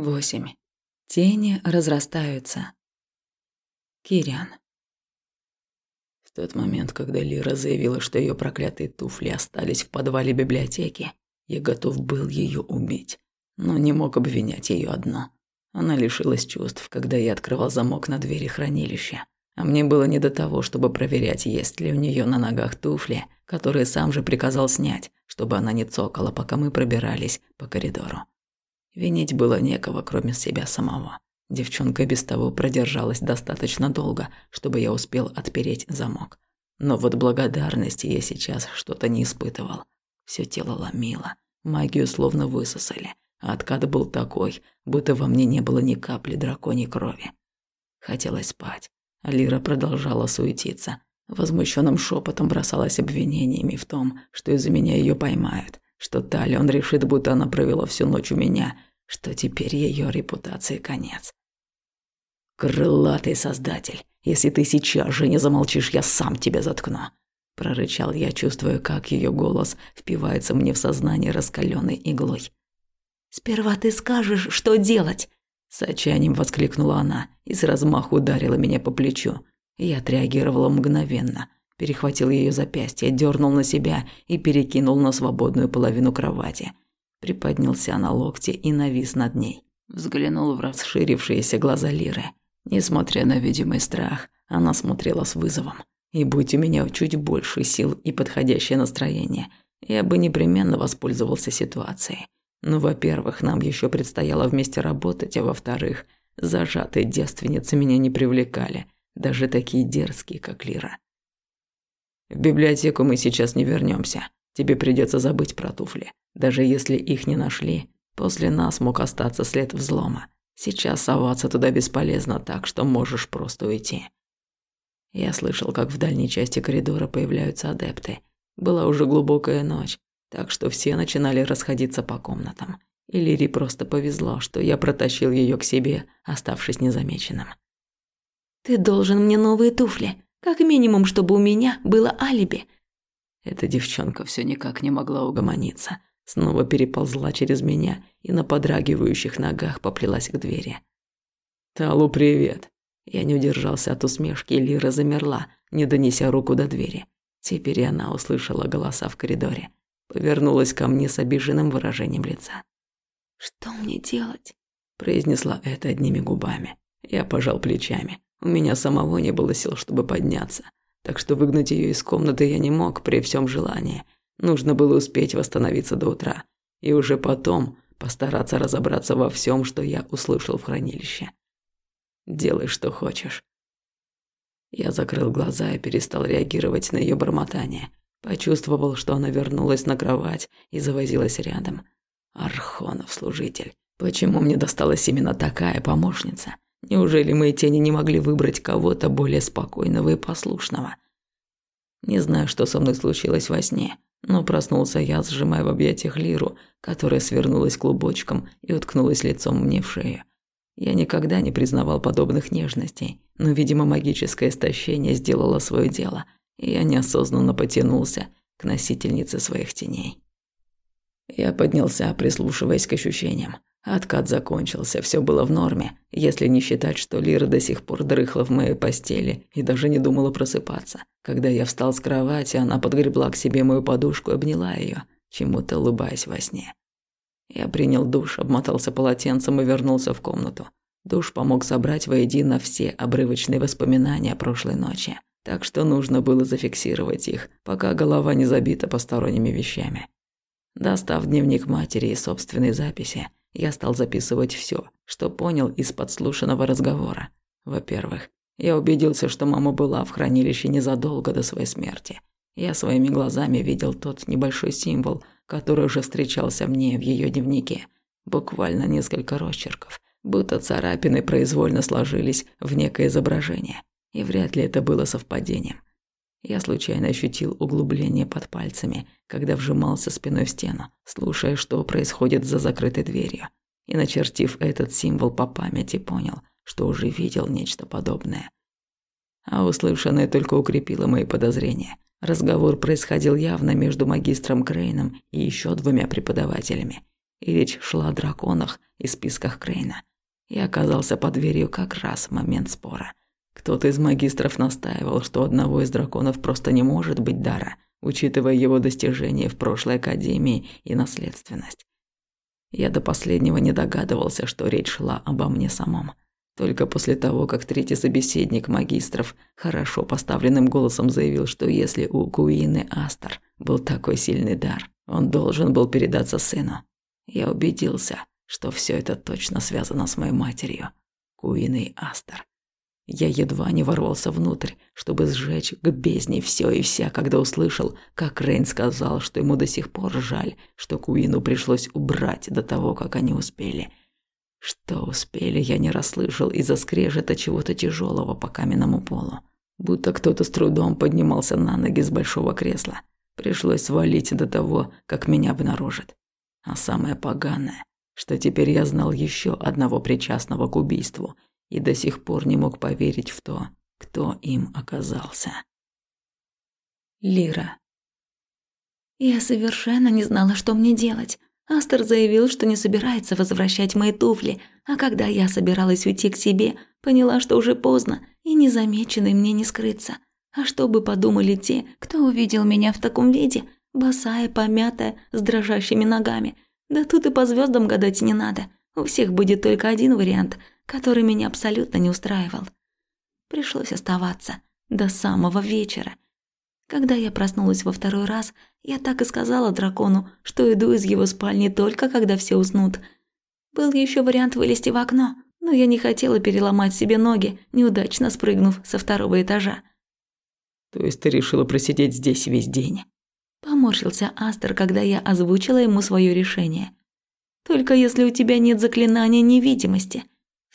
Восемь. Тени разрастаются. Кириан. В тот момент, когда Лира заявила, что ее проклятые туфли остались в подвале библиотеки, я готов был ее убить, но не мог обвинять ее одно. Она лишилась чувств, когда я открывал замок на двери хранилища. А мне было не до того, чтобы проверять, есть ли у нее на ногах туфли, которые сам же приказал снять, чтобы она не цокала, пока мы пробирались по коридору. Винить было некого, кроме себя самого. Девчонка без того продержалась достаточно долго, чтобы я успел отпереть замок. Но вот благодарности я сейчас что-то не испытывал. Все тело ломило, магию словно высосали, а откат был такой, будто во мне не было ни капли драконьей крови. Хотелось спать, Лира продолжала суетиться. Возмущенным шепотом бросалась обвинениями в том, что из-за меня ее поймают, что Талион решит, будто она провела всю ночь у меня, что теперь ее репутации конец. «Крылатый создатель, если ты сейчас же не замолчишь, я сам тебя заткну!» Прорычал я, чувствуя, как ее голос впивается мне в сознание раскаленной иглой. «Сперва ты скажешь, что делать!» С отчаянием воскликнула она и с размаху ударила меня по плечу. Я отреагировала мгновенно – перехватил ее запястье, дернул на себя и перекинул на свободную половину кровати. Приподнялся на локте и навис над ней. Взглянул в расширившиеся глаза Лиры. Несмотря на видимый страх, она смотрела с вызовом. И будь у меня чуть больше сил и подходящее настроение, я бы непременно воспользовался ситуацией. Ну, во-первых, нам еще предстояло вместе работать, а во-вторых, зажатые девственницы меня не привлекали, даже такие дерзкие, как Лира. В библиотеку мы сейчас не вернемся. Тебе придется забыть про туфли. Даже если их не нашли, после нас мог остаться след взлома. Сейчас соваться туда бесполезно, так что можешь просто уйти. Я слышал, как в дальней части коридора появляются адепты. Была уже глубокая ночь, так что все начинали расходиться по комнатам. И Лире просто повезло, что я протащил ее к себе, оставшись незамеченным. «Ты должен мне новые туфли», как минимум, чтобы у меня было алиби. Эта девчонка все никак не могла угомониться. Снова переползла через меня и на подрагивающих ногах поплелась к двери. «Талу, привет!» Я не удержался от усмешки, и Лира замерла, не донеся руку до двери. Теперь она услышала голоса в коридоре. Повернулась ко мне с обиженным выражением лица. «Что мне делать?» произнесла это одними губами. Я пожал плечами. У меня самого не было сил, чтобы подняться, так что выгнать ее из комнаты я не мог при всем желании. Нужно было успеть восстановиться до утра и уже потом постараться разобраться во всем, что я услышал в хранилище. Делай, что хочешь. Я закрыл глаза и перестал реагировать на ее бормотание. Почувствовал, что она вернулась на кровать и завозилась рядом. Архонов служитель. Почему мне досталась именно такая помощница? Неужели мои тени не могли выбрать кого-то более спокойного и послушного? Не знаю, что со мной случилось во сне, но проснулся я, сжимая в объятиях Лиру, которая свернулась клубочком и уткнулась лицом мне в шею. Я никогда не признавал подобных нежностей, но, видимо, магическое истощение сделало свое дело, и я неосознанно потянулся к носительнице своих теней. Я поднялся, прислушиваясь к ощущениям. Откат закончился, все было в норме, если не считать, что Лира до сих пор дрыхла в моей постели и даже не думала просыпаться. Когда я встал с кровати, она подгребла к себе мою подушку и обняла ее, чему-то улыбаясь во сне. Я принял душ, обмотался полотенцем и вернулся в комнату. Душ помог собрать воедино все обрывочные воспоминания прошлой ночи, так что нужно было зафиксировать их, пока голова не забита посторонними вещами. Достав дневник матери и собственные записи, я стал записывать все, что понял из подслушанного разговора. Во-первых, я убедился, что мама была в хранилище незадолго до своей смерти. Я своими глазами видел тот небольшой символ, который уже встречался мне в ее дневнике. Буквально несколько росчерков, будто царапины произвольно сложились в некое изображение. И вряд ли это было совпадением. Я случайно ощутил углубление под пальцами, когда вжимался спиной в стену, слушая, что происходит за закрытой дверью. И, начертив этот символ по памяти, понял, что уже видел нечто подобное. А услышанное только укрепило мои подозрения. Разговор происходил явно между магистром Крейном и еще двумя преподавателями. и речь шла о драконах и списках Крейна. Я оказался под дверью как раз в момент спора. Кто-то из магистров настаивал, что одного из драконов просто не может быть дара, учитывая его достижения в прошлой академии и наследственность. Я до последнего не догадывался, что речь шла обо мне самом. Только после того, как третий собеседник магистров хорошо поставленным голосом заявил, что если у Куины Астер был такой сильный дар, он должен был передаться сыну, я убедился, что все это точно связано с моей матерью, Куиной Астер. Я едва не ворвался внутрь, чтобы сжечь к бездне все и вся, когда услышал, как Рейн сказал, что ему до сих пор жаль, что Куину пришлось убрать до того, как они успели. Что успели, я не расслышал из-за скрежета чего-то тяжелого по каменному полу. Будто кто-то с трудом поднимался на ноги с большого кресла. Пришлось свалить до того, как меня обнаружат. А самое поганое, что теперь я знал еще одного причастного к убийству – и до сих пор не мог поверить в то, кто им оказался. Лира. Я совершенно не знала, что мне делать. Астер заявил, что не собирается возвращать мои туфли, а когда я собиралась уйти к себе, поняла, что уже поздно, и незамеченной мне не скрыться. А что бы подумали те, кто увидел меня в таком виде, босая, помятая, с дрожащими ногами? Да тут и по звездам гадать не надо. У всех будет только один вариант – который меня абсолютно не устраивал. Пришлось оставаться до самого вечера. Когда я проснулась во второй раз, я так и сказала дракону, что иду из его спальни только когда все уснут. Был еще вариант вылезти в окно, но я не хотела переломать себе ноги, неудачно спрыгнув со второго этажа. «То есть ты решила просидеть здесь весь день?» Поморщился Астер, когда я озвучила ему свое решение. «Только если у тебя нет заклинания невидимости»,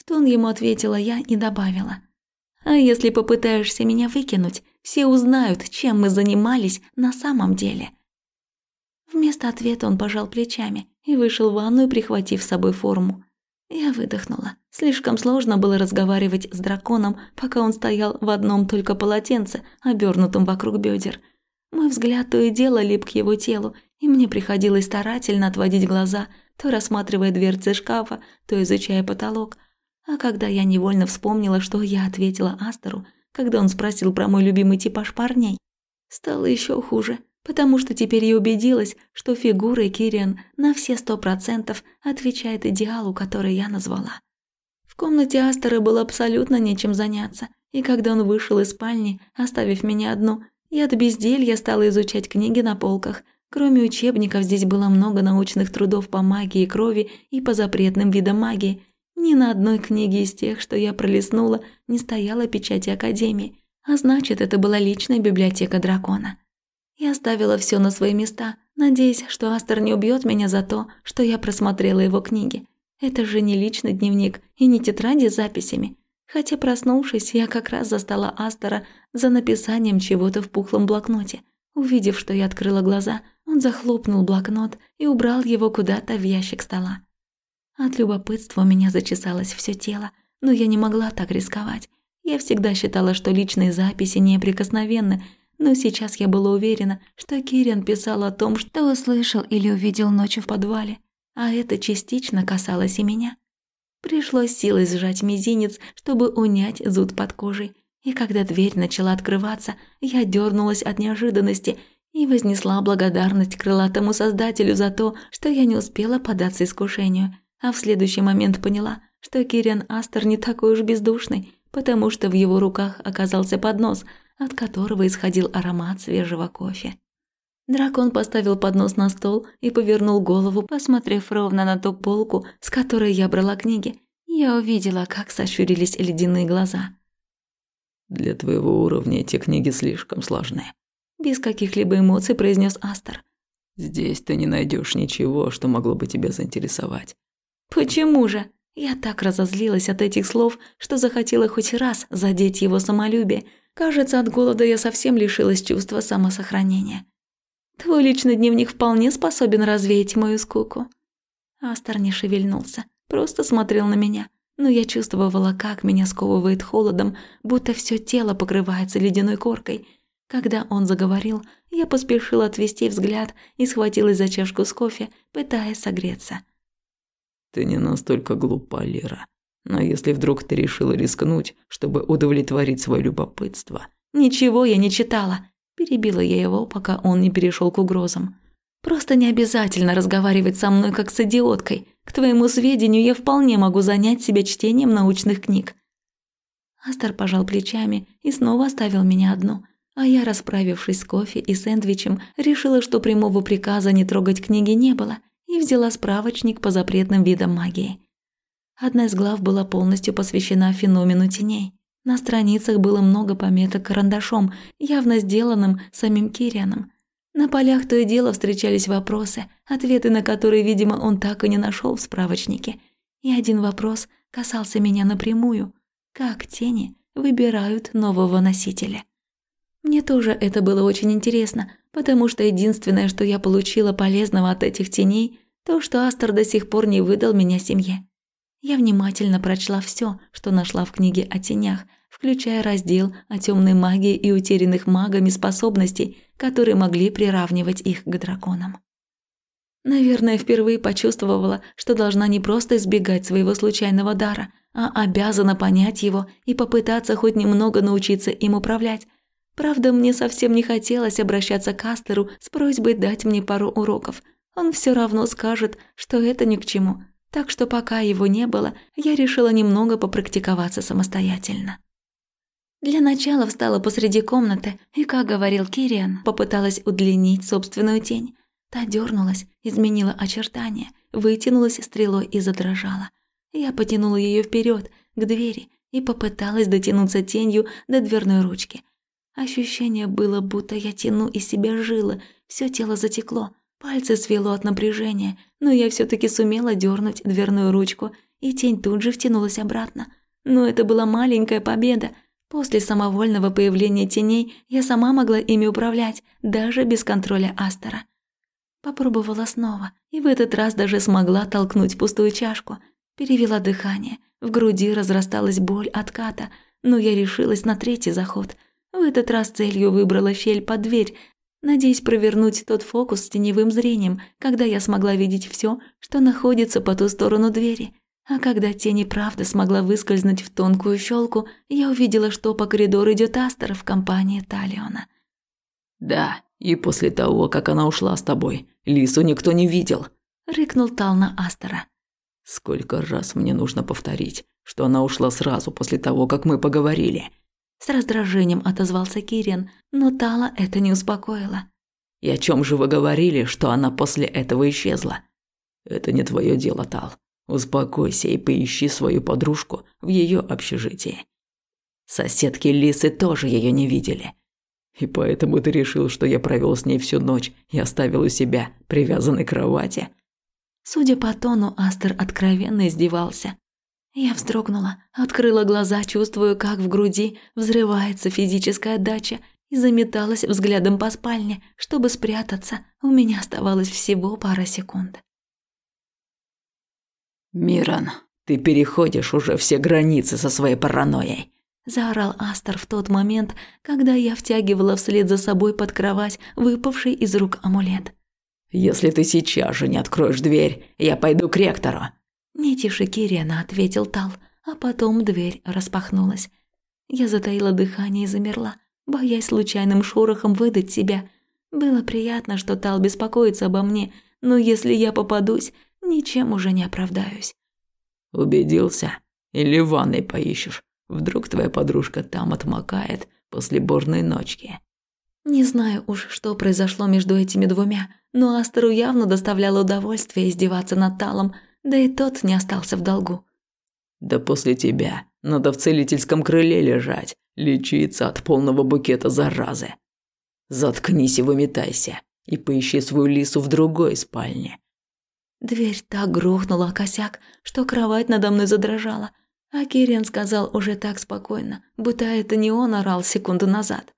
тон ему ответила я и добавила. «А если попытаешься меня выкинуть, все узнают, чем мы занимались на самом деле». Вместо ответа он пожал плечами и вышел в ванную, прихватив с собой форму. Я выдохнула. Слишком сложно было разговаривать с драконом, пока он стоял в одном только полотенце, обернутом вокруг бедер. Мой взгляд то и дело лип к его телу, и мне приходилось старательно отводить глаза, то рассматривая дверцы шкафа, то изучая потолок, а когда я невольно вспомнила, что я ответила Астеру, когда он спросил про мой любимый типаж парней, стало еще хуже, потому что теперь я убедилась, что фигура Кириан на все сто процентов отвечает идеалу, который я назвала. В комнате Астера было абсолютно нечем заняться, и когда он вышел из спальни, оставив меня одну, я от безделья стала изучать книги на полках. Кроме учебников здесь было много научных трудов по магии крови и по запретным видам магии – ни на одной книге из тех, что я пролистнула, не стояла печати Академии, а значит, это была личная библиотека дракона. Я оставила все на свои места, надеясь, что Астер не убьет меня за то, что я просмотрела его книги. Это же не личный дневник и не тетради с записями. Хотя, проснувшись, я как раз застала Астера за написанием чего-то в пухлом блокноте. Увидев, что я открыла глаза, он захлопнул блокнот и убрал его куда-то в ящик стола. От любопытства у меня зачесалось все тело, но я не могла так рисковать. Я всегда считала, что личные записи неприкосновенны, но сейчас я была уверена, что Кириан писал о том, что услышал или увидел ночью в подвале, а это частично касалось и меня. Пришлось силой сжать мизинец, чтобы унять зуд под кожей. И когда дверь начала открываться, я дернулась от неожиданности и вознесла благодарность крылатому создателю за то, что я не успела податься искушению – а в следующий момент поняла, что Кириан Астер не такой уж бездушный, потому что в его руках оказался поднос, от которого исходил аромат свежего кофе. Дракон поставил поднос на стол и повернул голову, посмотрев ровно на ту полку, с которой я брала книги. Я увидела, как сощурились ледяные глаза. «Для твоего уровня эти книги слишком сложные», – без каких-либо эмоций произнес Астер. «Здесь ты не найдешь ничего, что могло бы тебя заинтересовать. «Почему же?» Я так разозлилась от этих слов, что захотела хоть раз задеть его самолюбие. Кажется, от голода я совсем лишилась чувства самосохранения. «Твой личный дневник вполне способен развеять мою скуку». Астер не шевельнулся, просто смотрел на меня, но я чувствовала, как меня сковывает холодом, будто все тело покрывается ледяной коркой. Когда он заговорил, я поспешила отвести взгляд и схватилась за чашку с кофе, пытаясь согреться. Ты не настолько глупа, Лира. Но если вдруг ты решила рискнуть, чтобы удовлетворить свое любопытство... Ничего я не читала. Перебила я его, пока он не перешел к угрозам. Просто не обязательно разговаривать со мной как с идиоткой. К твоему сведению, я вполне могу занять себя чтением научных книг. Астер пожал плечами и снова оставил меня одну. А я, расправившись с кофе и сэндвичем, решила, что прямого приказа не трогать книги не было, и взяла справочник по запретным видам магии. Одна из глав была полностью посвящена феномену теней. На страницах было много пометок карандашом, явно сделанным самим Кирианом. На полях то и дело встречались вопросы, ответы на которые, видимо, он так и не нашел в справочнике. И один вопрос касался меня напрямую. Как тени выбирают нового носителя? Мне тоже это было очень интересно, потому что единственное, что я получила полезного от этих теней, то, что Астер до сих пор не выдал меня семье. Я внимательно прочла все, что нашла в книге о тенях, включая раздел о темной магии и утерянных магами способностей, которые могли приравнивать их к драконам. Наверное, впервые почувствовала, что должна не просто избегать своего случайного дара, а обязана понять его и попытаться хоть немного научиться им управлять. Правда, мне совсем не хотелось обращаться к Астеру с просьбой дать мне пару уроков. Он все равно скажет, что это ни к чему. Так что пока его не было, я решила немного попрактиковаться самостоятельно. Для начала встала посреди комнаты и, как говорил Кириан, попыталась удлинить собственную тень. Та дернулась, изменила очертания, вытянулась стрелой и задрожала. Я потянула ее вперед к двери и попыталась дотянуться тенью до дверной ручки. Ощущение было, будто я тяну из себя жилы, все тело затекло, пальцы свело от напряжения, но я все таки сумела дернуть дверную ручку, и тень тут же втянулась обратно. Но это была маленькая победа – После самовольного появления теней я сама могла ими управлять, даже без контроля Астера. Попробовала снова, и в этот раз даже смогла толкнуть пустую чашку. Перевела дыхание, в груди разрасталась боль отката, но я решилась на третий заход. В этот раз целью выбрала щель под дверь, надеясь провернуть тот фокус с теневым зрением, когда я смогла видеть все, что находится по ту сторону двери – а когда тень и правда смогла выскользнуть в тонкую щелку, я увидела, что по коридору идет Астер в компании Талиона. «Да, и после того, как она ушла с тобой, Лису никто не видел», – рыкнул Тал на Астера. «Сколько раз мне нужно повторить, что она ушла сразу после того, как мы поговорили?» С раздражением отозвался Кириан, но Тала это не успокоило. «И о чем же вы говорили, что она после этого исчезла?» «Это не твое дело, Тал. Успокойся и поищи свою подружку в ее общежитии. Соседки Лисы тоже ее не видели. И поэтому ты решил, что я провел с ней всю ночь и оставил у себя, привязанной к кровати. Судя по тону, Астер откровенно издевался. Я вздрогнула, открыла глаза, чувствуя, как в груди взрывается физическая отдача, и заметалась взглядом по спальне, чтобы спрятаться. У меня оставалось всего пара секунд. «Миран, ты переходишь уже все границы со своей паранойей», – заорал Астер в тот момент, когда я втягивала вслед за собой под кровать выпавший из рук амулет. «Если ты сейчас же не откроешь дверь, я пойду к ректору». «Не тише Кириана», – ответил Тал, а потом дверь распахнулась. Я затаила дыхание и замерла, боясь случайным шорохом выдать себя. Было приятно, что Тал беспокоится обо мне, но если я попадусь, ничем уже не оправдаюсь. Убедился? Или в ванной поищешь? Вдруг твоя подружка там отмокает после бурной ночки. Не знаю уж, что произошло между этими двумя, но Астеру явно доставляло удовольствие издеваться над Талом, да и тот не остался в долгу. Да после тебя надо в целительском крыле лежать, лечиться от полного букета заразы. Заткнись и выметайся, и поищи свою лису в другой спальне. Дверь так грохнула о косяк, что кровать надо мной задрожала. А Кириан сказал уже так спокойно, будто это не он орал секунду назад.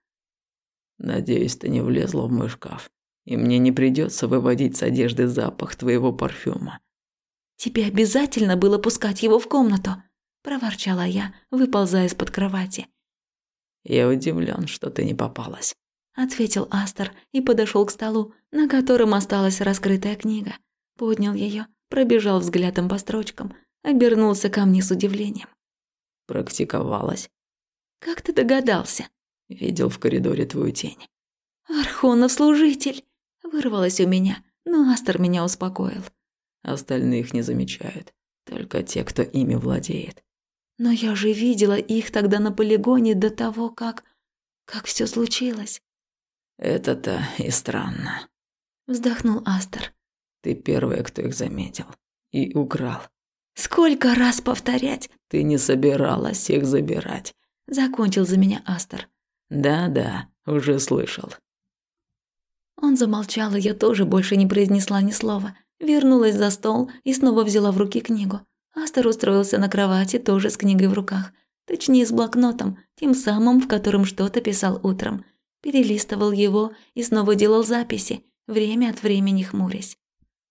«Надеюсь, ты не влезла в мой шкаф, и мне не придется выводить с одежды запах твоего парфюма». «Тебе обязательно было пускать его в комнату», – проворчала я, выползая из-под кровати. «Я удивлен, что ты не попалась», – ответил Астер и подошел к столу, на котором осталась раскрытая книга поднял ее, пробежал взглядом по строчкам, обернулся ко мне с удивлением. Практиковалась. «Как ты догадался?» Видел в коридоре твою тень. «Архонов служитель!» Вырвалось у меня, но Астер меня успокоил. Остальных не замечают, только те, кто ими владеет. Но я же видела их тогда на полигоне до того, как... как все случилось. Это-то и странно. Вздохнул Астер. Ты первая, кто их заметил. И украл. Сколько раз повторять? Ты не собиралась их забирать. Закончил за меня Астер. Да-да, уже слышал. Он замолчал, и я тоже больше не произнесла ни слова. Вернулась за стол и снова взяла в руки книгу. Астер устроился на кровати, тоже с книгой в руках. Точнее, с блокнотом, тем самым, в котором что-то писал утром. Перелистывал его и снова делал записи, время от времени хмурясь.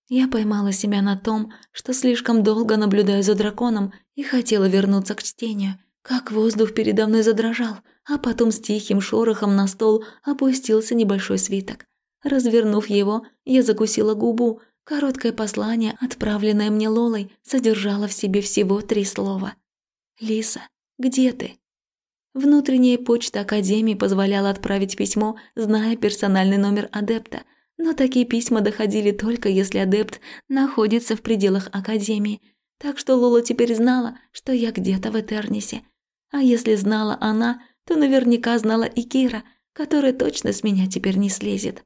Я поймала себя на том, что слишком долго наблюдаю за драконом и хотела вернуться к чтению, как воздух передо мной задрожал, а потом с тихим шорохом на стол опустился небольшой свиток. Развернув его, я закусила губу. Короткое послание, отправленное мне Лолой, содержало в себе всего три слова. «Лиса, где ты?» Внутренняя почта Академии позволяла отправить письмо, зная персональный номер адепта, но такие письма доходили только если адепт находится в пределах Академии, так что Лола теперь знала, что я где-то в Этернисе. А если знала она, то наверняка знала и Кира, которая точно с меня теперь не слезет.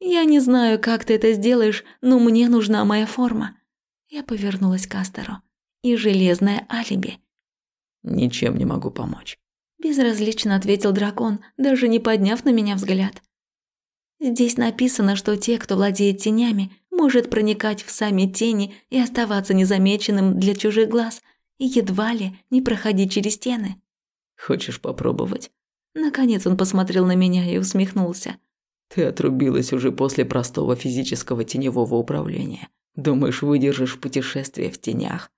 «Я не знаю, как ты это сделаешь, но мне нужна моя форма». Я повернулась к Астеру. «И железное алиби». «Ничем не могу помочь», – безразлично ответил дракон, даже не подняв на меня взгляд. «Здесь написано, что те, кто владеет тенями, может проникать в сами тени и оставаться незамеченным для чужих глаз, и едва ли не проходить через стены». «Хочешь попробовать?» Наконец он посмотрел на меня и усмехнулся. Ты отрубилась уже после простого физического теневого управления. Думаешь, выдержишь путешествие в тенях?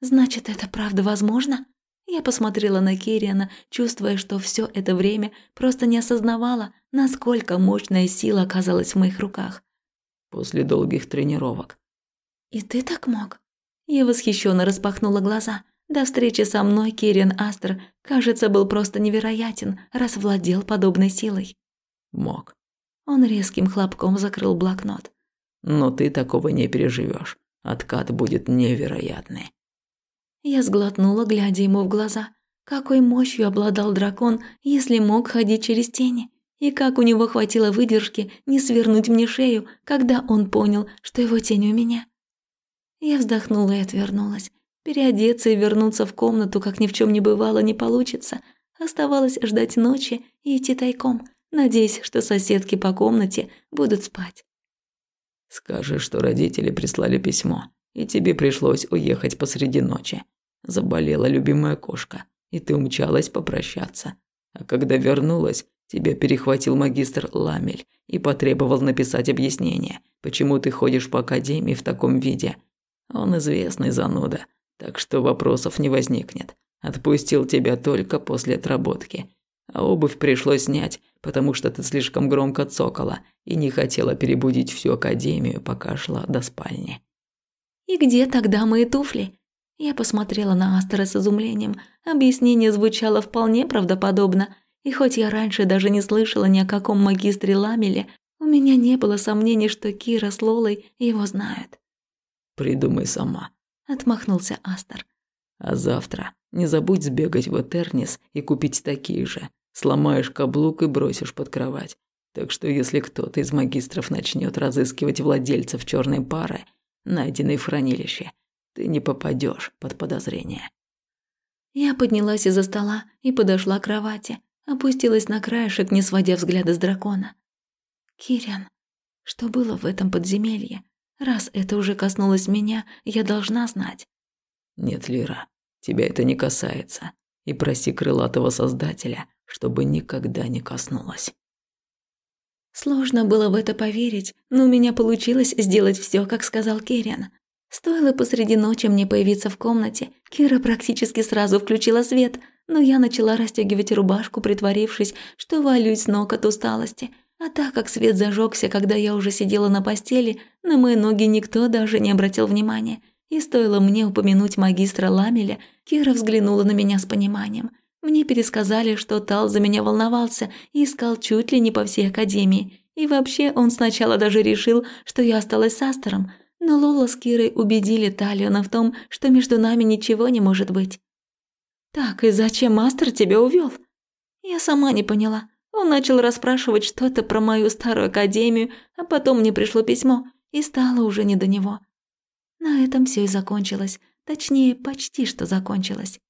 Значит, это правда возможно? Я посмотрела на Кириана, чувствуя, что все это время просто не осознавала, насколько мощная сила оказалась в моих руках. После долгих тренировок. И ты так мог? Я восхищенно распахнула глаза. До встречи со мной Кириан Астер, кажется, был просто невероятен, раз владел подобной силой. Мог. Он резким хлопком закрыл блокнот. «Но ты такого не переживешь. Откат будет невероятный». Я сглотнула, глядя ему в глаза. Какой мощью обладал дракон, если мог ходить через тени? И как у него хватило выдержки не свернуть мне шею, когда он понял, что его тень у меня? Я вздохнула и отвернулась. Переодеться и вернуться в комнату, как ни в чем не бывало, не получится. Оставалось ждать ночи и идти тайком – надеясь, что соседки по комнате будут спать. «Скажи, что родители прислали письмо, и тебе пришлось уехать посреди ночи. Заболела любимая кошка, и ты умчалась попрощаться. А когда вернулась, тебя перехватил магистр Ламель и потребовал написать объяснение, почему ты ходишь по академии в таком виде. Он известный зануда, так что вопросов не возникнет. Отпустил тебя только после отработки. А обувь пришлось снять, потому что ты слишком громко цокала и не хотела перебудить всю академию, пока шла до спальни. «И где тогда мои туфли?» Я посмотрела на Астера с изумлением. Объяснение звучало вполне правдоподобно, и хоть я раньше даже не слышала ни о каком магистре Ламеле, у меня не было сомнений, что Кира с Лолой его знают. «Придумай сама», – отмахнулся Астер. «А завтра не забудь сбегать в Этернис и купить такие же. Сломаешь каблук и бросишь под кровать. Так что если кто-то из магистров начнет разыскивать владельцев черной пары, найденной в хранилище, ты не попадешь под подозрение. Я поднялась из-за стола и подошла к кровати, опустилась на краешек, не сводя взгляда с дракона. Кириан, что было в этом подземелье? Раз это уже коснулось меня, я должна знать. Нет, Лира, тебя это не касается. И проси крылатого создателя, чтобы никогда не коснулась. Сложно было в это поверить, но у меня получилось сделать все, как сказал Керриан. Стоило посреди ночи мне появиться в комнате, Кира практически сразу включила свет, но я начала расстегивать рубашку, притворившись, что валюсь с ног от усталости. А так как свет зажегся, когда я уже сидела на постели, на мои ноги никто даже не обратил внимания. И стоило мне упомянуть магистра Ламеля, Кира взглянула на меня с пониманием. Мне пересказали, что Тал за меня волновался и искал чуть ли не по всей академии. И вообще он сначала даже решил, что я осталась с Астером, но Лола с Кирой убедили Талиона в том, что между нами ничего не может быть. «Так, и зачем Астер тебя увел? Я сама не поняла. Он начал расспрашивать что-то про мою старую академию, а потом мне пришло письмо, и стало уже не до него. На этом все и закончилось. Точнее, почти что закончилось.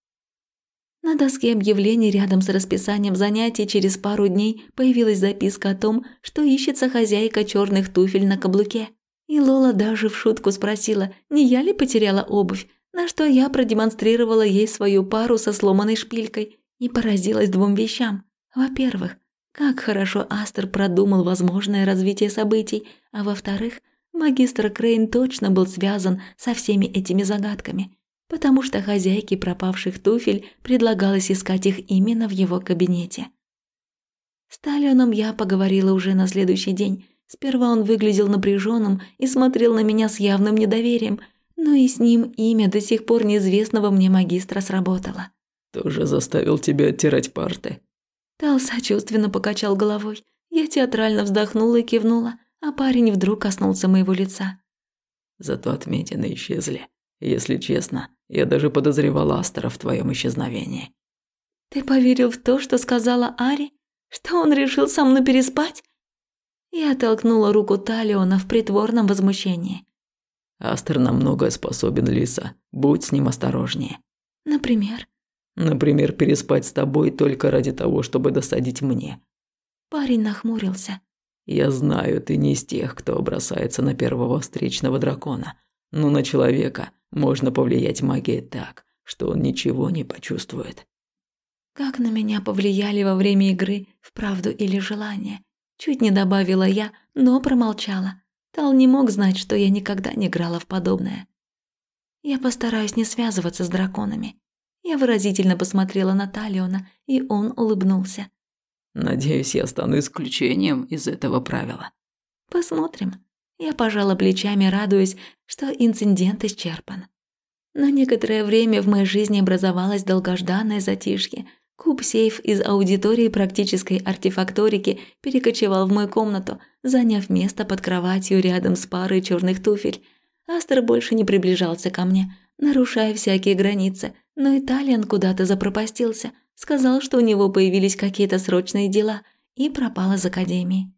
На доске объявлений рядом с расписанием занятий через пару дней появилась записка о том, что ищется хозяйка черных туфель на каблуке. И Лола даже в шутку спросила, не я ли потеряла обувь, на что я продемонстрировала ей свою пару со сломанной шпилькой и поразилась двум вещам. Во-первых, как хорошо Астер продумал возможное развитие событий, а во-вторых, магистр Крейн точно был связан со всеми этими загадками, потому что хозяйке пропавших туфель предлагалось искать их именно в его кабинете. С Талионом я поговорила уже на следующий день. Сперва он выглядел напряженным и смотрел на меня с явным недоверием, но и с ним имя до сих пор неизвестного мне магистра сработало. «Тоже заставил тебя оттирать парты?» Тал сочувственно покачал головой. Я театрально вздохнула и кивнула, а парень вдруг коснулся моего лица. Зато отметины исчезли. Если честно, я даже подозревал Астера в твоем исчезновении. Ты поверил в то, что сказала Ари? Что он решил со мной переспать? Я оттолкнула руку Талиона в притворном возмущении. Астер на многое способен, Лиса. Будь с ним осторожнее. Например? Например, переспать с тобой только ради того, чтобы досадить мне. Парень нахмурился. Я знаю, ты не из тех, кто бросается на первого встречного дракона. Но на человека можно повлиять магией так, что он ничего не почувствует. Как на меня повлияли во время игры в правду или желание? Чуть не добавила я, но промолчала. Тал не мог знать, что я никогда не играла в подобное. Я постараюсь не связываться с драконами. Я выразительно посмотрела на Талиона, и он улыбнулся. «Надеюсь, я стану исключением из этого правила». «Посмотрим». Я пожала плечами, радуясь, что инцидент исчерпан. На некоторое время в моей жизни образовалось долгожданное затишье. Куб-сейф из аудитории практической артефакторики перекочевал в мою комнату, заняв место под кроватью рядом с парой черных туфель. Астер больше не приближался ко мне, нарушая всякие границы, но Италиан куда-то запропастился, сказал, что у него появились какие-то срочные дела и пропал из академии.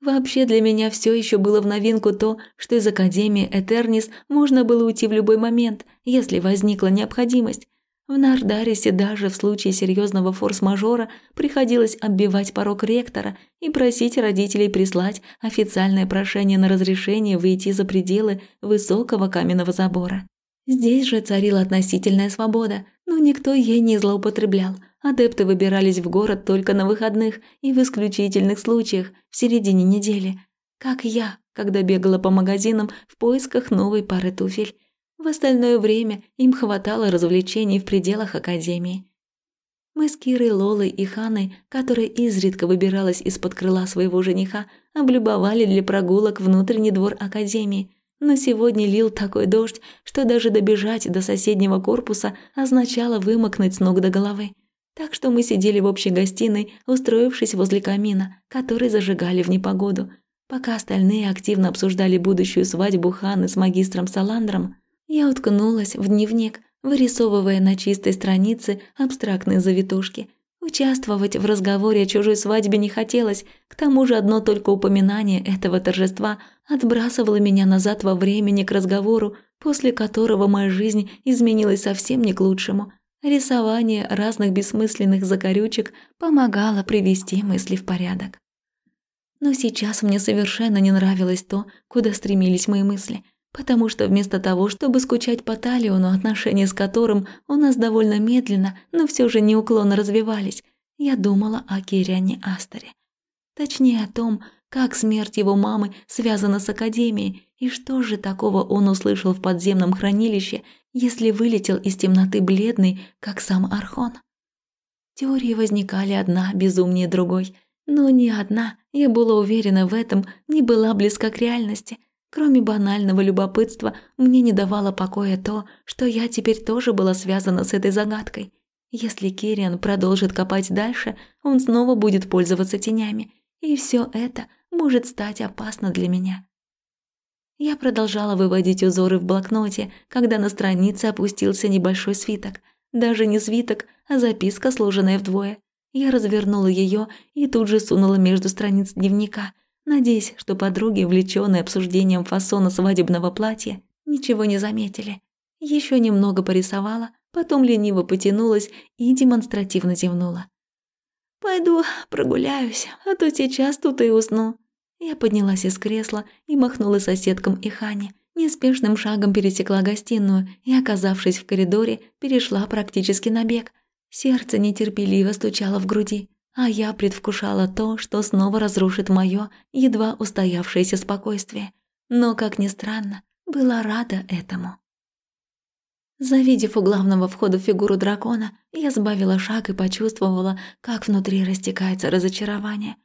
Вообще для меня все еще было в новинку то, что из Академии Этернис можно было уйти в любой момент, если возникла необходимость. В Нардарисе даже в случае серьезного форс-мажора приходилось оббивать порог ректора и просить родителей прислать официальное прошение на разрешение выйти за пределы высокого каменного забора. Здесь же царила относительная свобода, но никто ей не злоупотреблял. Адепты выбирались в город только на выходных и в исключительных случаях, в середине недели. Как я, когда бегала по магазинам в поисках новой пары туфель. В остальное время им хватало развлечений в пределах академии. Мы с Кирой, Лолой и Ханой, которая изредка выбиралась из-под крыла своего жениха, облюбовали для прогулок внутренний двор академии – но сегодня лил такой дождь, что даже добежать до соседнего корпуса означало вымокнуть с ног до головы. Так что мы сидели в общей гостиной, устроившись возле камина, который зажигали в непогоду. Пока остальные активно обсуждали будущую свадьбу Ханы с магистром Саландром, я уткнулась в дневник, вырисовывая на чистой странице абстрактные завитушки, Участвовать в разговоре о чужой свадьбе не хотелось, к тому же одно только упоминание этого торжества отбрасывало меня назад во времени к разговору, после которого моя жизнь изменилась совсем не к лучшему. Рисование разных бессмысленных закорючек помогало привести мысли в порядок. Но сейчас мне совершенно не нравилось то, куда стремились мои мысли – потому что вместо того, чтобы скучать по Талиону, отношения с которым у нас довольно медленно, но все же неуклонно развивались, я думала о Кириане Астере. Точнее о том, как смерть его мамы связана с Академией, и что же такого он услышал в подземном хранилище, если вылетел из темноты бледный, как сам Архон. Теории возникали одна безумнее другой. Но ни одна, я была уверена в этом, не была близка к реальности. Кроме банального любопытства, мне не давало покоя то, что я теперь тоже была связана с этой загадкой. Если Кириан продолжит копать дальше, он снова будет пользоваться тенями, и все это может стать опасно для меня. Я продолжала выводить узоры в блокноте, когда на странице опустился небольшой свиток. Даже не свиток, а записка, сложенная вдвое. Я развернула ее и тут же сунула между страниц дневника, надеясь, что подруги, увлеченные обсуждением фасона свадебного платья, ничего не заметили. Еще немного порисовала, потом лениво потянулась и демонстративно зевнула. «Пойду прогуляюсь, а то сейчас тут и усну». Я поднялась из кресла и махнула соседкам и Хане. Неспешным шагом пересекла гостиную и, оказавшись в коридоре, перешла практически на бег – Сердце нетерпеливо стучало в груди, а я предвкушала то, что снова разрушит мое едва устоявшееся спокойствие. Но, как ни странно, была рада этому. Завидев у главного входа фигуру дракона, я сбавила шаг и почувствовала, как внутри растекается разочарование.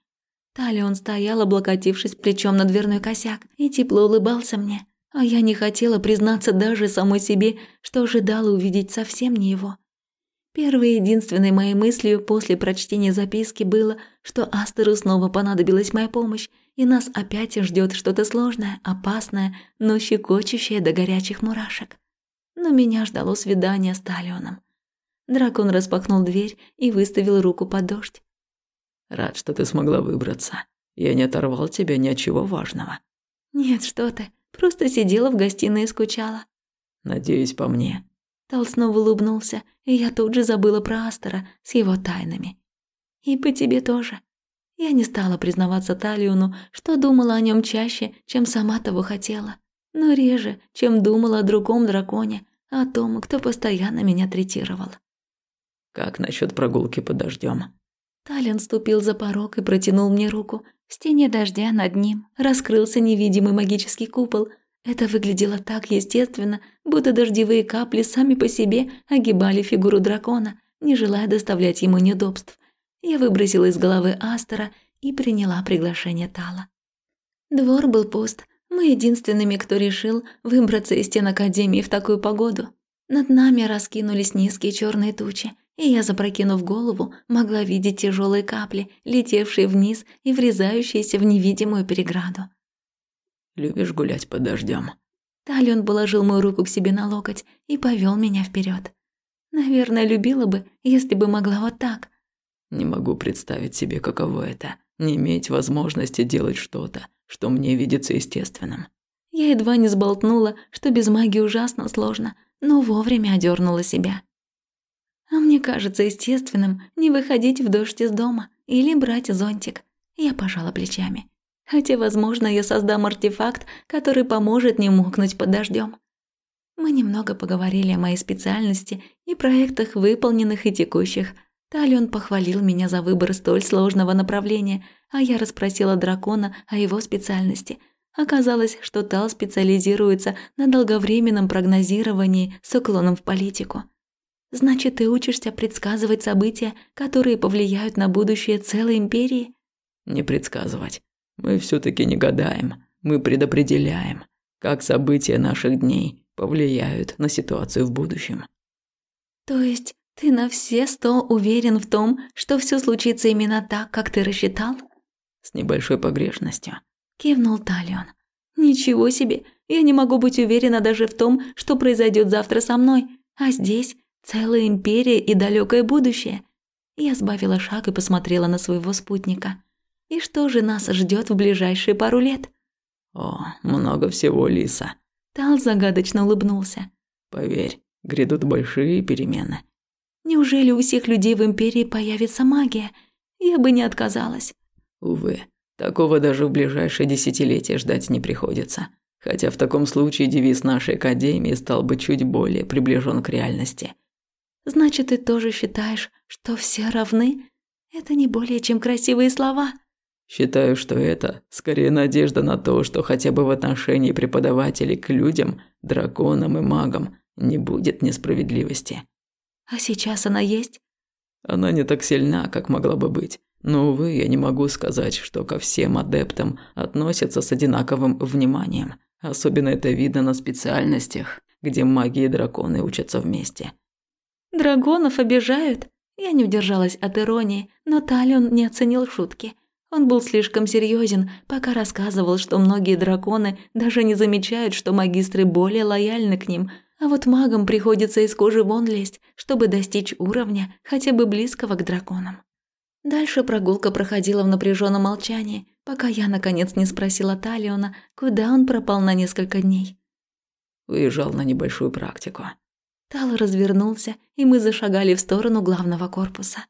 Талион стоял, облокотившись плечом на дверной косяк, и тепло улыбался мне, а я не хотела признаться даже самой себе, что ожидала увидеть совсем не его. Первой единственной моей мыслью после прочтения записки было, что Астеру снова понадобилась моя помощь, и нас опять ждет что-то сложное, опасное, но щекочущее до горячих мурашек. Но меня ждало свидание с Талионом. Дракон распахнул дверь и выставил руку под дождь. «Рад, что ты смогла выбраться. Я не оторвал тебя ни от чего важного». «Нет, что ты. Просто сидела в гостиной и скучала». «Надеюсь, по мне. Тал снова улыбнулся, и я тут же забыла про Астера с его тайнами. «И по тебе тоже». Я не стала признаваться Талиону, что думала о нем чаще, чем сама того хотела, но реже, чем думала о другом драконе, о том, кто постоянно меня третировал. «Как насчет прогулки под дождем? Талион ступил за порог и протянул мне руку. В стене дождя над ним раскрылся невидимый магический купол, это выглядело так естественно, будто дождевые капли сами по себе огибали фигуру дракона, не желая доставлять ему неудобств. Я выбросила из головы Астера и приняла приглашение Тала. Двор был пуст. Мы единственными, кто решил выбраться из стен Академии в такую погоду. Над нами раскинулись низкие черные тучи, и я, запрокинув голову, могла видеть тяжелые капли, летевшие вниз и врезающиеся в невидимую переграду. Любишь гулять под дождем? Талион положил мою руку к себе на локоть и повел меня вперед. Наверное, любила бы, если бы могла вот так. Не могу представить себе, каково это не иметь возможности делать что-то, что мне видится естественным. Я едва не сболтнула, что без магии ужасно сложно, но вовремя одернула себя. А мне кажется естественным не выходить в дождь из дома или брать зонтик. Я пожала плечами. Хотя, возможно, я создам артефакт, который поможет не мокнуть под дождем. Мы немного поговорили о моей специальности и проектах, выполненных и текущих. Талион похвалил меня за выбор столь сложного направления, а я расспросила дракона о его специальности. Оказалось, что Тал специализируется на долговременном прогнозировании с уклоном в политику. Значит, ты учишься предсказывать события, которые повлияют на будущее целой империи? Не предсказывать, мы все-таки не гадаем, мы предопределяем, как события наших дней повлияют на ситуацию в будущем. То есть ты на все сто уверен в том, что все случится именно так, как ты рассчитал? С небольшой погрешностью. Кивнул Талион. Ничего себе, я не могу быть уверена даже в том, что произойдет завтра со мной, а здесь целая империя и далекое будущее. Я сбавила шаг и посмотрела на своего спутника. И что же нас ждет в ближайшие пару лет? О, много всего, Лиса. Тал загадочно улыбнулся. Поверь, грядут большие перемены. Неужели у всех людей в империи появится магия? Я бы не отказалась. Увы, такого даже в ближайшее десятилетие ждать не приходится. Хотя в таком случае девиз нашей академии стал бы чуть более приближен к реальности. Значит, ты тоже считаешь, что все равны? Это не более чем красивые слова. Считаю, что это скорее надежда на то, что хотя бы в отношении преподавателей к людям, драконам и магам не будет несправедливости. А сейчас она есть? Она не так сильна, как могла бы быть. Но, увы, я не могу сказать, что ко всем адептам относятся с одинаковым вниманием. Особенно это видно на специальностях, где маги и драконы учатся вместе. «Драгонов обижают?» Я не удержалась от иронии, но Талион не оценил шутки. Он был слишком серьезен, пока рассказывал, что многие драконы даже не замечают, что магистры более лояльны к ним, а вот магам приходится из кожи вон лезть, чтобы достичь уровня, хотя бы близкого к драконам. Дальше прогулка проходила в напряженном молчании, пока я, наконец, не спросила Талиона, куда он пропал на несколько дней. Уезжал на небольшую практику. Тал развернулся, и мы зашагали в сторону главного корпуса.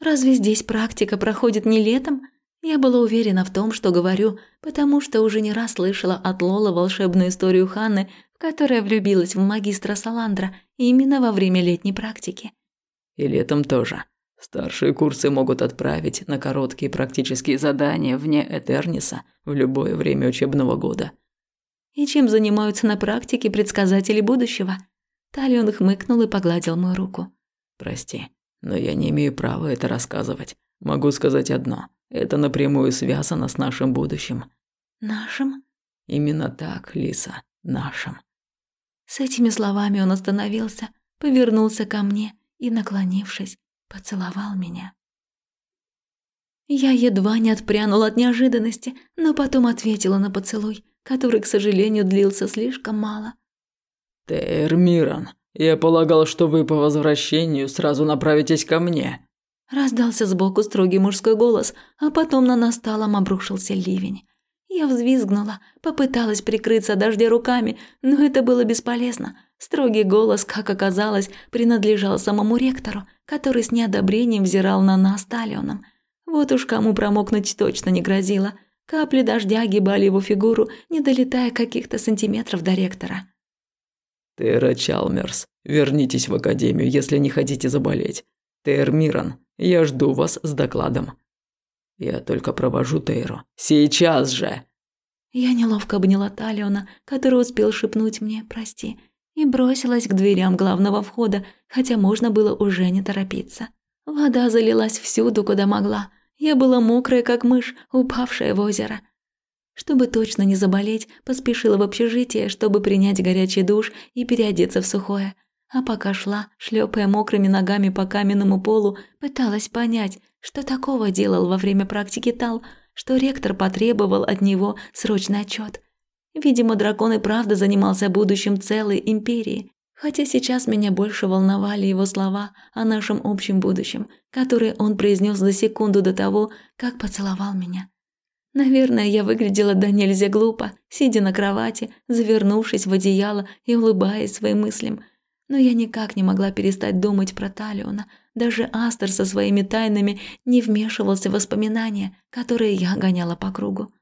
«Разве здесь практика проходит не летом?» Я была уверена в том, что говорю, потому что уже не раз слышала от Лола волшебную историю Ханны, которая влюбилась в магистра Саландра именно во время летней практики. И летом тоже. Старшие курсы могут отправить на короткие практические задания вне Этерниса в любое время учебного года. И чем занимаются на практике предсказатели будущего? Талион хмыкнул и погладил мою руку. Прости, но я не имею права это рассказывать. Могу сказать одно. Это напрямую связано с нашим будущим. Нашим? Именно так, Лиса, нашим. С этими словами он остановился, повернулся ко мне и, наклонившись, поцеловал меня. Я едва не отпрянула от неожиданности, но потом ответила на поцелуй, который, к сожалению, длился слишком мало. «Термиран, я полагал, что вы по возвращению сразу направитесь ко мне». Раздался сбоку строгий мужской голос, а потом на нас талом обрушился ливень. Я взвизгнула, попыталась прикрыться дождя руками, но это было бесполезно. Строгий голос, как оказалось, принадлежал самому ректору, который с неодобрением взирал на нас Талионом. Вот уж кому промокнуть точно не грозило. Капли дождя огибали его фигуру, не долетая каких-то сантиметров до ректора. «Тера Чалмерс, вернитесь в академию, если не хотите заболеть. Тер Миран, я жду вас с докладом». Я только провожу Тейру. Сейчас же!» Я неловко обняла Талиона, который успел шепнуть мне «прости», и бросилась к дверям главного входа, хотя можно было уже не торопиться. Вода залилась всюду, куда могла. Я была мокрая, как мышь, упавшая в озеро. Чтобы точно не заболеть, поспешила в общежитие, чтобы принять горячий душ и переодеться в сухое. А пока шла, шлепая мокрыми ногами по каменному полу, пыталась понять, что такого делал во время практики Тал, что ректор потребовал от него срочный отчет. Видимо, дракон и правда занимался будущим целой империи, хотя сейчас меня больше волновали его слова о нашем общем будущем, которые он произнес за секунду до того, как поцеловал меня. Наверное, я выглядела до нельзя глупо, сидя на кровати, завернувшись в одеяло и улыбаясь своим мыслям – но я никак не могла перестать думать про Талиона. Даже Астер со своими тайнами не вмешивался в воспоминания, которые я гоняла по кругу.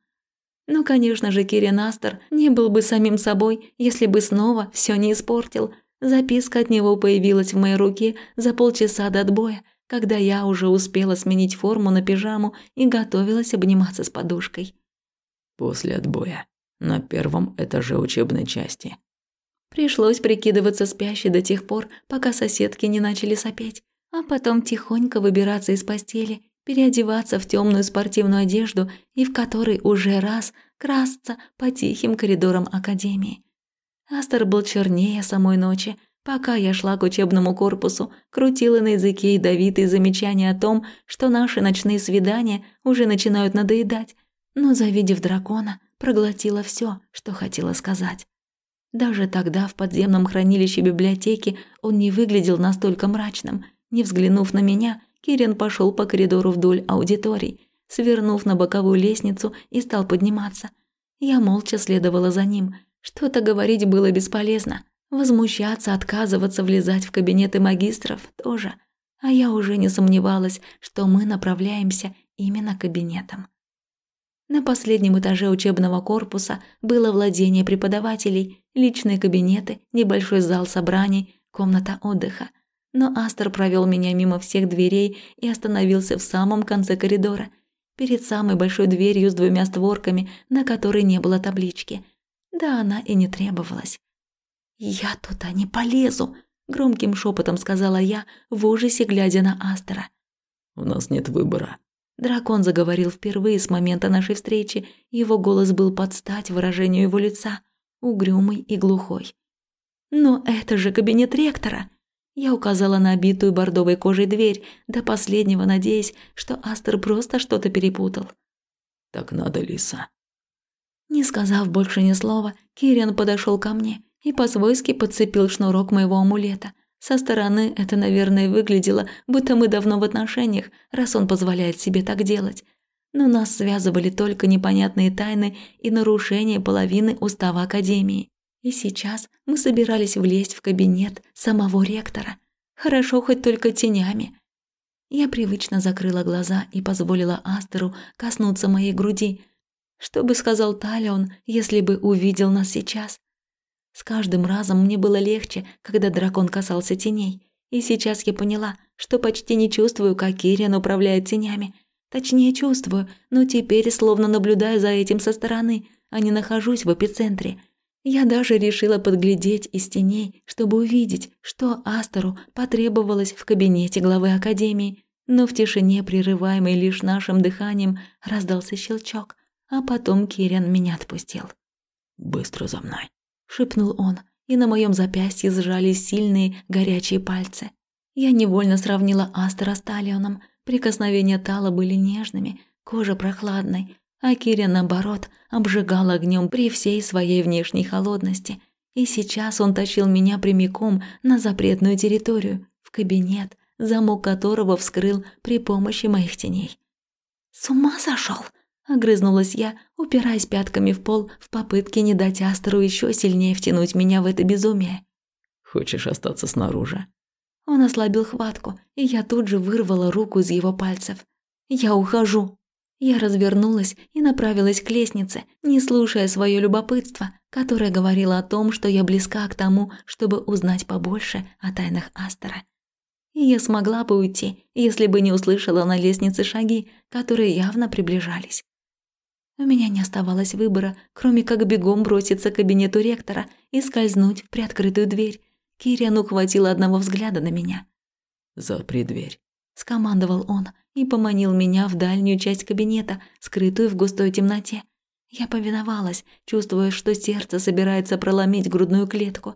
Ну, конечно же, Кирин Астер не был бы самим собой, если бы снова все не испортил. Записка от него появилась в моей руке за полчаса до отбоя, когда я уже успела сменить форму на пижаму и готовилась обниматься с подушкой. После отбоя. На первом этаже учебной части. Пришлось прикидываться спящей до тех пор, пока соседки не начали сопеть, а потом тихонько выбираться из постели, переодеваться в темную спортивную одежду и в которой уже раз красться по тихим коридорам академии. Астер был чернее самой ночи, пока я шла к учебному корпусу, крутила на языке ядовитые замечания о том, что наши ночные свидания уже начинают надоедать, но, завидев дракона, проглотила все, что хотела сказать. Даже тогда в подземном хранилище библиотеки он не выглядел настолько мрачным. Не взглянув на меня, Кирин пошел по коридору вдоль аудиторий, свернув на боковую лестницу и стал подниматься. Я молча следовала за ним. Что-то говорить было бесполезно. Возмущаться, отказываться влезать в кабинеты магистров тоже. А я уже не сомневалась, что мы направляемся именно к кабинетам. На последнем этаже учебного корпуса было владение преподавателей, личные кабинеты, небольшой зал собраний, комната отдыха. Но Астер провел меня мимо всех дверей и остановился в самом конце коридора, перед самой большой дверью с двумя створками, на которой не было таблички. Да она и не требовалась. «Я туда не полезу», – громким шепотом сказала я, в ужасе глядя на Астера. «У нас нет выбора», Дракон заговорил впервые с момента нашей встречи, его голос был под стать выражению его лица, угрюмый и глухой. «Но это же кабинет ректора!» Я указала на обитую бордовой кожей дверь, до последнего надеясь, что Астер просто что-то перепутал. «Так надо, Лиса». Не сказав больше ни слова, Кириан подошел ко мне и по-свойски подцепил шнурок моего амулета. Со стороны это, наверное, выглядело, будто мы давно в отношениях, раз он позволяет себе так делать. Но нас связывали только непонятные тайны и нарушение половины устава Академии. И сейчас мы собирались влезть в кабинет самого ректора. Хорошо хоть только тенями. Я привычно закрыла глаза и позволила Астеру коснуться моей груди. Что бы сказал Талион, если бы увидел нас сейчас? С каждым разом мне было легче, когда дракон касался теней. И сейчас я поняла, что почти не чувствую, как Кириан управляет тенями. Точнее, чувствую, но теперь словно наблюдаю за этим со стороны, а не нахожусь в эпицентре – я даже решила подглядеть из теней, чтобы увидеть, что Астеру потребовалось в кабинете главы Академии, но в тишине, прерываемой лишь нашим дыханием, раздался щелчок, а потом Кириан меня отпустил. «Быстро за мной», — шепнул он, и на моем запястье сжались сильные горячие пальцы. Я невольно сравнила Астера с Талионом, прикосновения Тала были нежными, кожа прохладной, а Киря, наоборот, обжигал огнем при всей своей внешней холодности. И сейчас он тащил меня прямиком на запретную территорию, в кабинет, замок которого вскрыл при помощи моих теней. «С ума сошел? Огрызнулась я, упираясь пятками в пол в попытке не дать Астеру еще сильнее втянуть меня в это безумие. «Хочешь остаться снаружи?» Он ослабил хватку, и я тут же вырвала руку из его пальцев. «Я ухожу!» Я развернулась и направилась к лестнице, не слушая свое любопытство, которое говорило о том, что я близка к тому, чтобы узнать побольше о тайнах Астера. И я смогла бы уйти, если бы не услышала на лестнице шаги, которые явно приближались. У меня не оставалось выбора, кроме как бегом броситься к кабинету ректора и скользнуть в приоткрытую дверь. Кириан ухватил одного взгляда на меня. «Запри дверь», – скомандовал он, и поманил меня в дальнюю часть кабинета, скрытую в густой темноте. Я повиновалась, чувствуя, что сердце собирается проломить грудную клетку.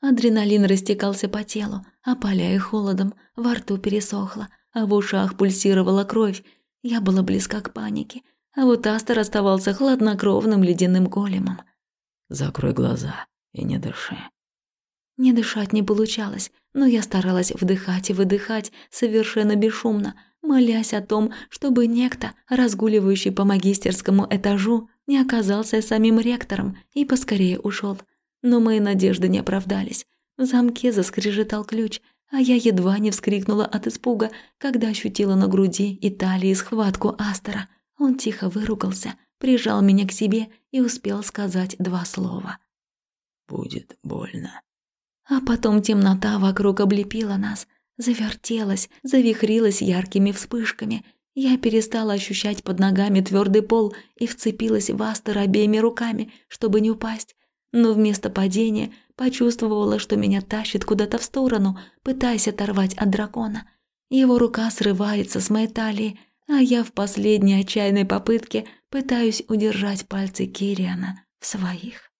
Адреналин растекался по телу, опаляя холодом, во рту пересохло, а в ушах пульсировала кровь. Я была близка к панике, а вот Астер оставался хладнокровным ледяным големом. «Закрой глаза и не дыши». Не дышать не получалось, но я старалась вдыхать и выдыхать совершенно бесшумно, молясь о том, чтобы некто, разгуливающий по магистерскому этажу, не оказался самим ректором и поскорее ушел. Но мои надежды не оправдались. В замке заскрежетал ключ, а я едва не вскрикнула от испуга, когда ощутила на груди и талии схватку Астера. Он тихо выругался, прижал меня к себе и успел сказать два слова. «Будет больно». А потом темнота вокруг облепила нас, завертелась, завихрилась яркими вспышками. Я перестала ощущать под ногами твердый пол и вцепилась в Астер обеими руками, чтобы не упасть. Но вместо падения почувствовала, что меня тащит куда-то в сторону, пытаясь оторвать от дракона. Его рука срывается с моей талии, а я в последней отчаянной попытке пытаюсь удержать пальцы Кириана в своих.